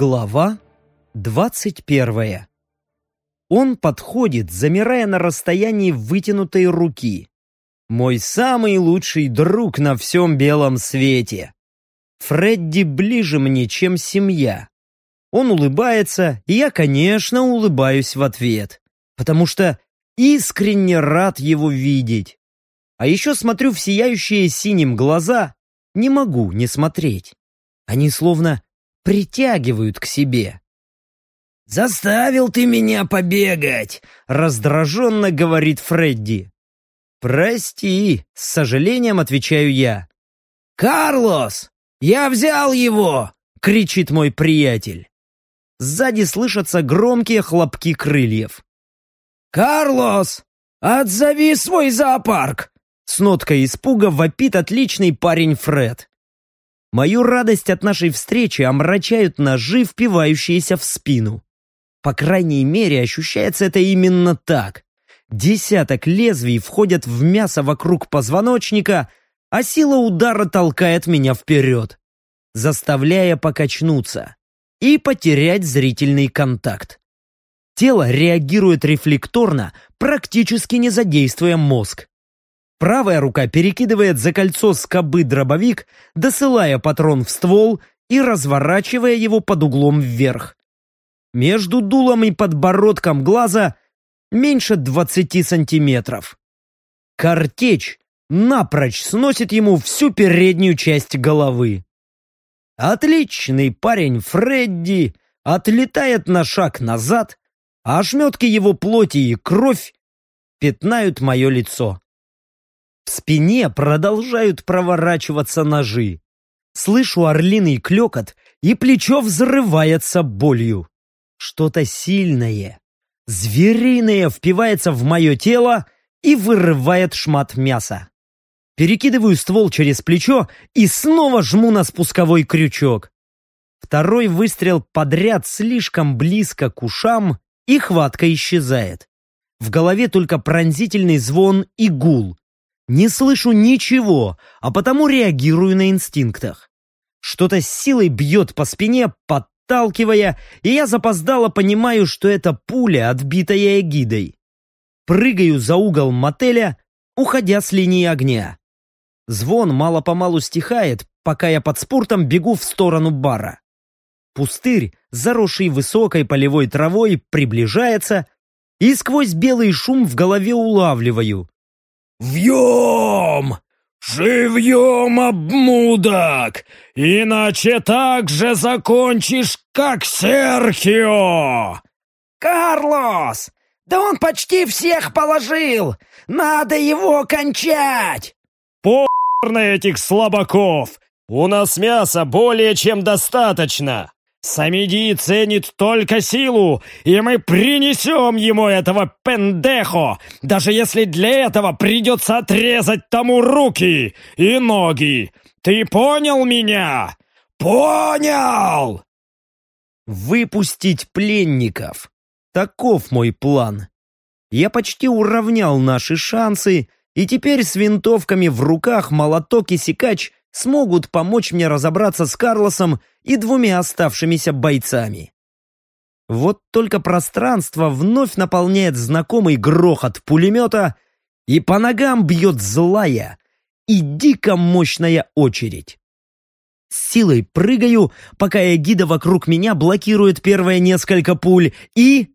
Глава двадцать первая. Он подходит, замирая на расстоянии вытянутой руки. Мой самый лучший друг на всем белом свете. Фредди ближе мне, чем семья. Он улыбается, и я, конечно, улыбаюсь в ответ, потому что искренне рад его видеть. А еще смотрю в сияющие синим глаза, не могу не смотреть. Они словно притягивают к себе. «Заставил ты меня побегать!» — раздраженно говорит Фредди. «Прости», — с сожалением отвечаю я. «Карлос, я взял его!» — кричит мой приятель. Сзади слышатся громкие хлопки крыльев. «Карлос, отзови свой зоопарк!» С ноткой испуга вопит отличный парень Фред. Мою радость от нашей встречи омрачают ножи, впивающиеся в спину. По крайней мере, ощущается это именно так. Десяток лезвий входят в мясо вокруг позвоночника, а сила удара толкает меня вперед, заставляя покачнуться и потерять зрительный контакт. Тело реагирует рефлекторно, практически не задействуя мозг. Правая рука перекидывает за кольцо скобы дробовик, досылая патрон в ствол и разворачивая его под углом вверх. Между дулом и подбородком глаза меньше 20 сантиметров. Картечь напрочь сносит ему всю переднюю часть головы. Отличный парень Фредди отлетает на шаг назад, а ошметки его плоти и кровь пятнают мое лицо. В спине продолжают проворачиваться ножи. Слышу орлиный клекот, и плечо взрывается болью. Что-то сильное, звериное впивается в мое тело и вырывает шмат мяса. Перекидываю ствол через плечо и снова жму на спусковой крючок. Второй выстрел подряд слишком близко к ушам, и хватка исчезает. В голове только пронзительный звон и гул. Не слышу ничего, а потому реагирую на инстинктах. Что-то с силой бьет по спине, подталкивая, и я запоздало понимаю, что это пуля, отбитая эгидой. Прыгаю за угол мотеля, уходя с линии огня. Звон мало-помалу стихает, пока я под спортом бегу в сторону бара. Пустырь, заросший высокой полевой травой, приближается, и сквозь белый шум в голове улавливаю. «Вьем! Живьем, обмудок! Иначе так же закончишь, как Серхио!» «Карлос! Да он почти всех положил! Надо его кончать!» «По на этих слабаков! У нас мяса более чем достаточно!» Самиди ценит только силу, и мы принесем ему этого пендехо, даже если для этого придется отрезать тому руки и ноги. Ты понял меня? Понял! Выпустить пленников. Таков мой план. Я почти уравнял наши шансы, и теперь с винтовками в руках молоток и секач смогут помочь мне разобраться с Карлосом и двумя оставшимися бойцами. Вот только пространство вновь наполняет знакомый грохот пулемета, и по ногам бьет злая и дико мощная очередь. С силой прыгаю, пока эгида вокруг меня блокирует первые несколько пуль и...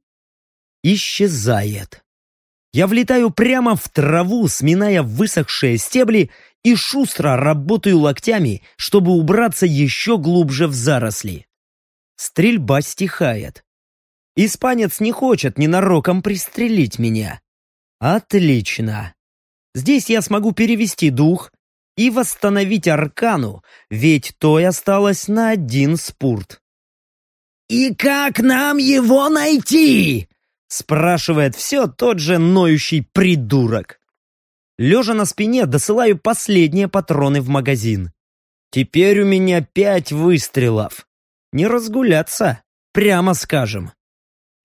исчезает. Я влетаю прямо в траву, сминая высохшие стебли и шустро работаю локтями, чтобы убраться еще глубже в заросли. Стрельба стихает. Испанец не хочет ненароком пристрелить меня. Отлично. Здесь я смогу перевести дух и восстановить аркану, ведь той осталось на один спурт. «И как нам его найти?» спрашивает все тот же ноющий придурок. Лежа на спине, досылаю последние патроны в магазин. Теперь у меня пять выстрелов. Не разгуляться, прямо скажем.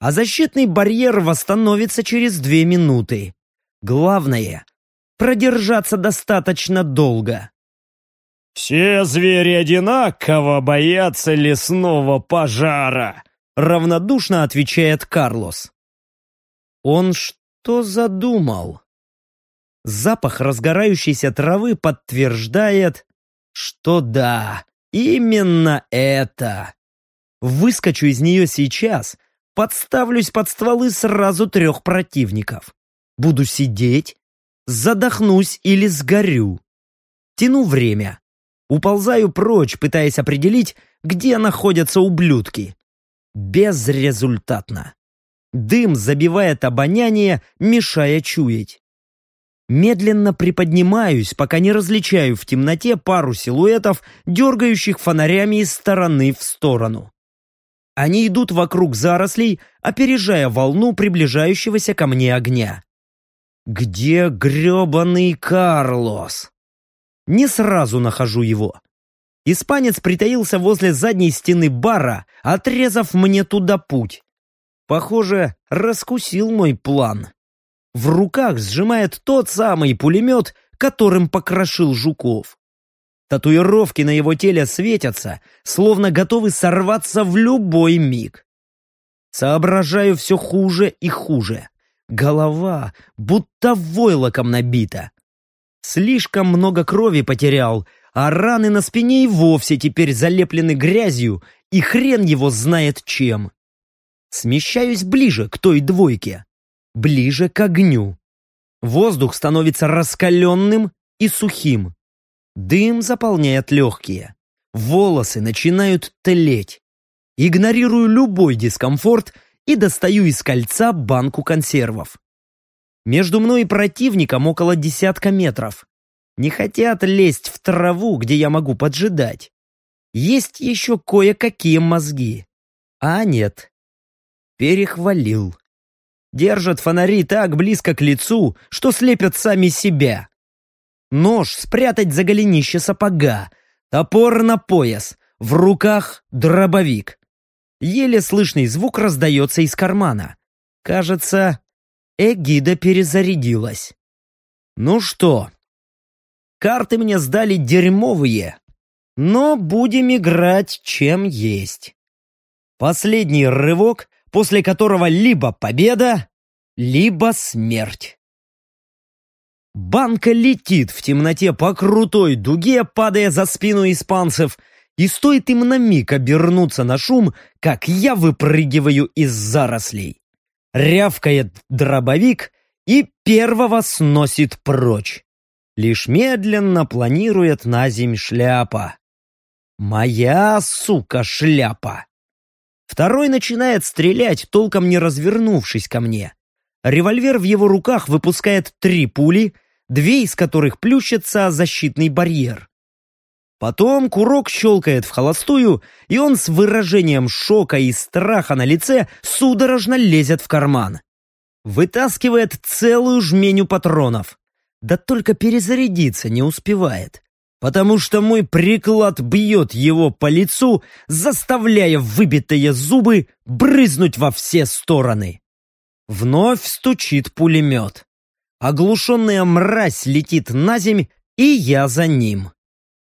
А защитный барьер восстановится через две минуты. Главное — продержаться достаточно долго. «Все звери одинаково боятся лесного пожара», равнодушно отвечает Карлос. Он что задумал? Запах разгорающейся травы подтверждает, что да, именно это. Выскочу из нее сейчас, подставлюсь под стволы сразу трех противников. Буду сидеть, задохнусь или сгорю. Тяну время. Уползаю прочь, пытаясь определить, где находятся ублюдки. Безрезультатно. Дым забивает обоняние, мешая чуять. Медленно приподнимаюсь, пока не различаю в темноте пару силуэтов, дергающих фонарями из стороны в сторону. Они идут вокруг зарослей, опережая волну приближающегося ко мне огня. Где гребаный Карлос? Не сразу нахожу его. Испанец притаился возле задней стены бара, отрезав мне туда путь. Похоже, раскусил мой план. В руках сжимает тот самый пулемет, которым покрошил жуков. Татуировки на его теле светятся, словно готовы сорваться в любой миг. Соображаю все хуже и хуже. Голова будто войлоком набита. Слишком много крови потерял, а раны на спине и вовсе теперь залеплены грязью, и хрен его знает чем. Смещаюсь ближе к той двойке, ближе к огню. Воздух становится раскаленным и сухим. Дым заполняет легкие. Волосы начинают тлеть. Игнорирую любой дискомфорт и достаю из кольца банку консервов. Между мной и противником около десятка метров. Не хотят лезть в траву, где я могу поджидать. Есть еще кое-какие мозги. А нет. Перехвалил. Держат фонари так близко к лицу, что слепят сами себя. Нож спрятать за голенище сапога, топор на пояс, в руках дробовик. Еле слышный звук раздается из кармана. Кажется, эгида перезарядилась. Ну что, карты мне сдали дерьмовые, но будем играть чем есть. Последний рывок, после которого либо победа, либо смерть. Банка летит в темноте по крутой дуге, падая за спину испанцев, и стоит им на миг обернуться на шум, как я выпрыгиваю из зарослей. Рявкает дробовик и первого сносит прочь. Лишь медленно планирует на земь шляпа. Моя, сука, шляпа! Второй начинает стрелять, толком не развернувшись ко мне. Револьвер в его руках выпускает три пули, две из которых плющатся защитный барьер. Потом курок щелкает в холостую, и он с выражением шока и страха на лице судорожно лезет в карман. Вытаскивает целую жменю патронов. Да только перезарядиться не успевает, потому что мой приклад бьет его по лицу, заставляя выбитые зубы брызнуть во все стороны. Вновь стучит пулемет. Оглушенная мразь летит на земь, и я за ним.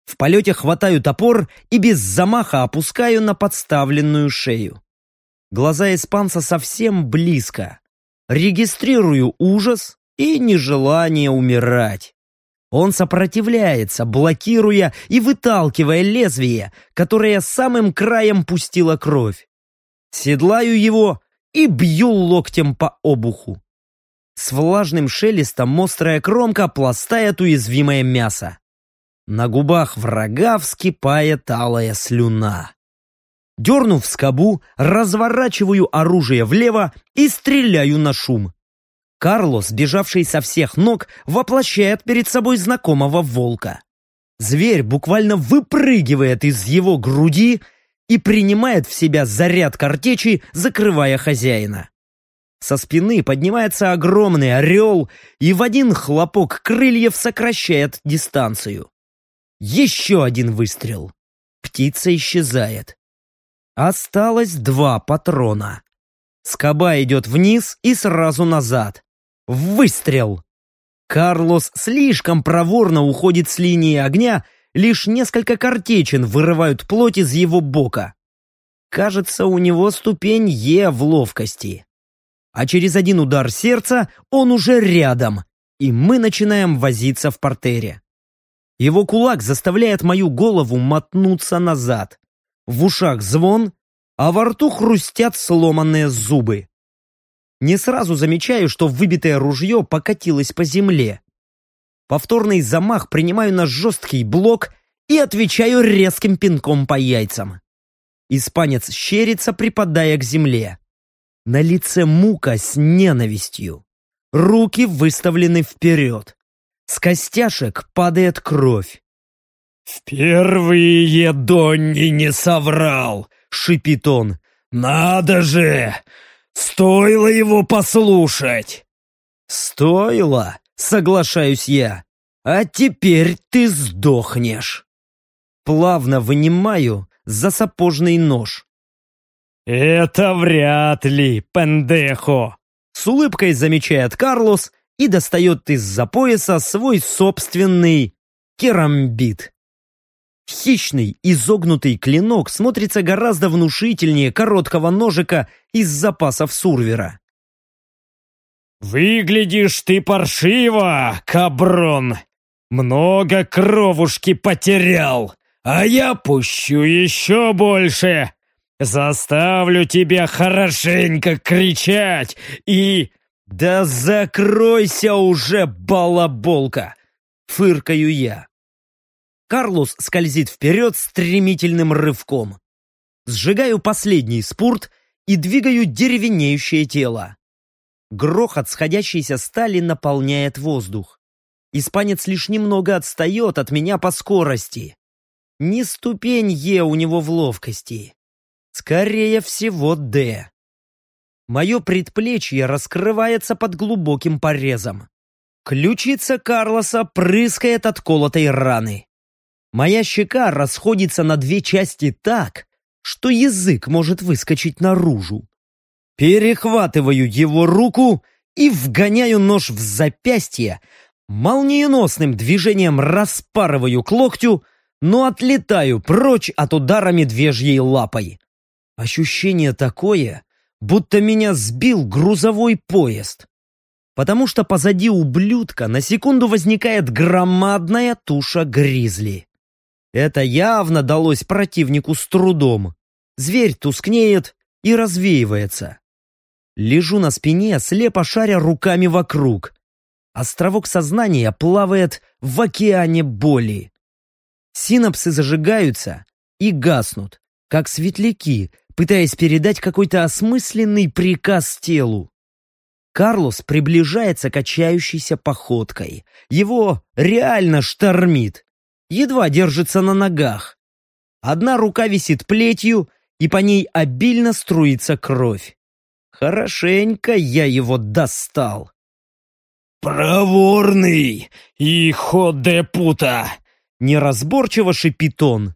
В полете хватаю топор и без замаха опускаю на подставленную шею. Глаза испанца совсем близко. Регистрирую ужас и нежелание умирать. Он сопротивляется, блокируя и выталкивая лезвие, которое самым краем пустило кровь. Седлаю его и бью локтем по обуху. С влажным шелестом острая кромка пластает уязвимое мясо. На губах врага вскипает алая слюна. Дернув скобу, разворачиваю оружие влево и стреляю на шум. Карлос, бежавший со всех ног, воплощает перед собой знакомого волка. Зверь буквально выпрыгивает из его груди и принимает в себя заряд картечи, закрывая хозяина. Со спины поднимается огромный орел и в один хлопок крыльев сокращает дистанцию. Еще один выстрел. Птица исчезает. Осталось два патрона. Скоба идет вниз и сразу назад. Выстрел! Карлос слишком проворно уходит с линии огня, лишь несколько картечин вырывают плоть из его бока. Кажется, у него ступень Е в ловкости. А через один удар сердца он уже рядом, и мы начинаем возиться в портере. Его кулак заставляет мою голову мотнуться назад. В ушах звон, а во рту хрустят сломанные зубы. Не сразу замечаю, что выбитое ружье покатилось по земле. Повторный замах принимаю на жесткий блок и отвечаю резким пинком по яйцам. Испанец щерится, припадая к земле. На лице мука с ненавистью. Руки выставлены вперед. С костяшек падает кровь. «Впервые Донни не соврал!» — шипит он. «Надо же! Стоило его послушать!» «Стоило!» — соглашаюсь я. «А теперь ты сдохнешь!» Плавно вынимаю за сапожный нож. «Это вряд ли, пендехо!» С улыбкой замечает Карлос и достает из-за пояса свой собственный керамбит. Хищный, изогнутый клинок смотрится гораздо внушительнее короткого ножика из запасов сурвера. «Выглядишь ты паршиво, каброн! Много кровушки потерял!» а я пущу еще больше. Заставлю тебя хорошенько кричать и... Да закройся уже, балаболка! Фыркаю я. Карлос скользит вперед стремительным рывком. Сжигаю последний спурт и двигаю деревенеющее тело. Грохот сходящейся стали наполняет воздух. Испанец лишь немного отстает от меня по скорости. Не ступень Е у него в ловкости. Скорее всего, Д. Мое предплечье раскрывается под глубоким порезом. Ключица Карлоса прыскает от колотой раны. Моя щека расходится на две части так, что язык может выскочить наружу. Перехватываю его руку и вгоняю нож в запястье, молниеносным движением распарываю к локтю, но отлетаю прочь от удара медвежьей лапой. Ощущение такое, будто меня сбил грузовой поезд. Потому что позади ублюдка на секунду возникает громадная туша гризли. Это явно далось противнику с трудом. Зверь тускнеет и развеивается. Лежу на спине, слепо шаря руками вокруг. Островок сознания плавает в океане боли. Синапсы зажигаются и гаснут, как светляки, пытаясь передать какой-то осмысленный приказ телу. Карлос приближается качающейся походкой. Его реально штормит. Едва держится на ногах. Одна рука висит плетью, и по ней обильно струится кровь. Хорошенько я его достал. «Проворный, ихо де пута!» неразборчиво шипит он.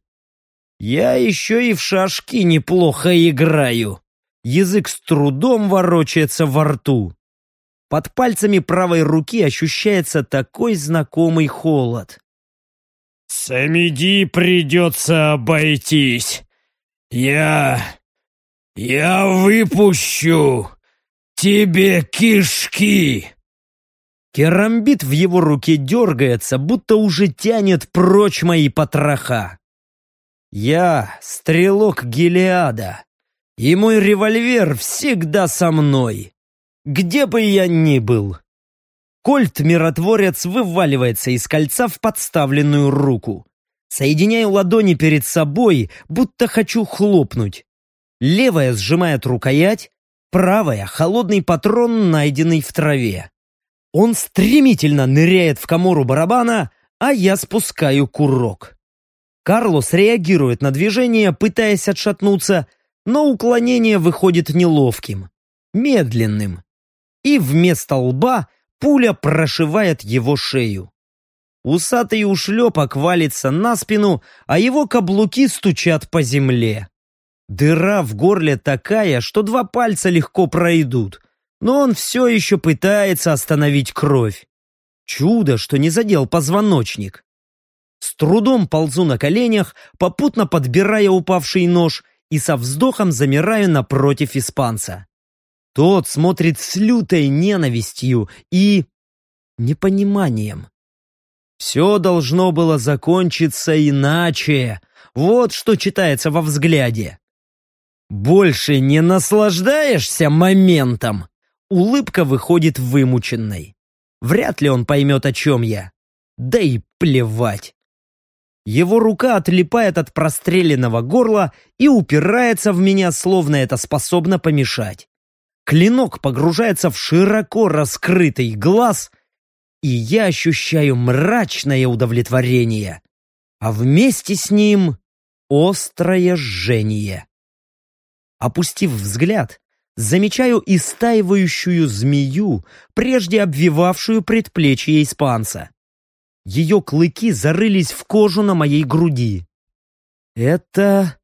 Я еще и в шашки неплохо играю. Язык с трудом ворочается во рту. Под пальцами правой руки ощущается такой знакомый холод. «Самиди придется обойтись. Я... я выпущу тебе кишки!» Керамбит в его руке дергается, будто уже тянет прочь мои потроха. Я стрелок Гелиада, и мой револьвер всегда со мной, где бы я ни был. Кольт-миротворец вываливается из кольца в подставленную руку. Соединяю ладони перед собой, будто хочу хлопнуть. Левая сжимает рукоять, правая — холодный патрон, найденный в траве. Он стремительно ныряет в комору барабана, а я спускаю курок. Карлос реагирует на движение, пытаясь отшатнуться, но уклонение выходит неловким, медленным. И вместо лба пуля прошивает его шею. Усатый ушлепок валится на спину, а его каблуки стучат по земле. Дыра в горле такая, что два пальца легко пройдут но он все еще пытается остановить кровь. Чудо, что не задел позвоночник. С трудом ползу на коленях, попутно подбирая упавший нож и со вздохом замираю напротив испанца. Тот смотрит с лютой ненавистью и... непониманием. Все должно было закончиться иначе. Вот что читается во взгляде. Больше не наслаждаешься моментом? Улыбка выходит вымученной. Вряд ли он поймет, о чем я. Да и плевать. Его рука отлипает от простреленного горла и упирается в меня, словно это способно помешать. Клинок погружается в широко раскрытый глаз, и я ощущаю мрачное удовлетворение, а вместе с ним острое жжение. Опустив взгляд, замечаю истаивающую змею, прежде обвивавшую предплечье испанца. Ее клыки зарылись в кожу на моей груди. Это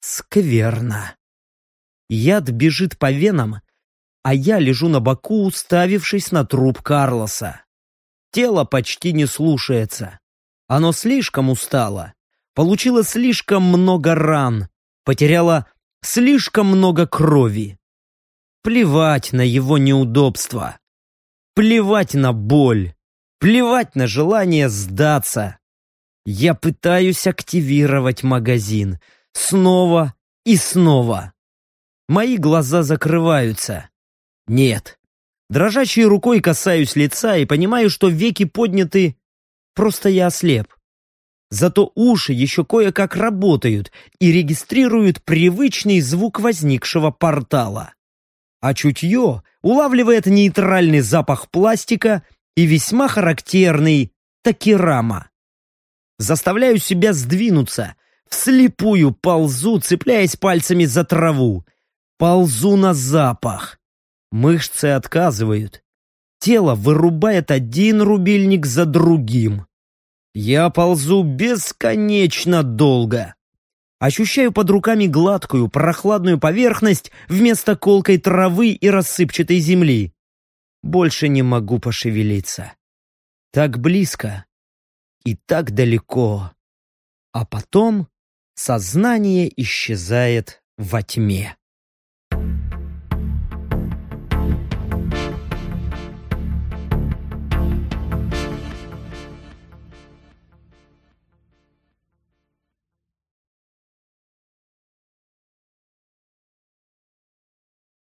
скверно. Яд бежит по венам, а я лежу на боку, уставившись на труп Карлоса. Тело почти не слушается. Оно слишком устало, получило слишком много ран, потеряло слишком много крови. Плевать на его неудобства. Плевать на боль. Плевать на желание сдаться. Я пытаюсь активировать магазин. Снова и снова. Мои глаза закрываются. Нет. Дрожащей рукой касаюсь лица и понимаю, что веки подняты. Просто я ослеп. Зато уши еще кое-как работают и регистрируют привычный звук возникшего портала. А чутье улавливает нейтральный запах пластика и весьма характерный такирама. Заставляю себя сдвинуться, вслепую ползу, цепляясь пальцами за траву. Ползу на запах. Мышцы отказывают. Тело вырубает один рубильник за другим. Я ползу бесконечно долго. Ощущаю под руками гладкую, прохладную поверхность вместо колкой травы и рассыпчатой земли. Больше не могу пошевелиться. Так близко и так далеко. А потом сознание исчезает во тьме.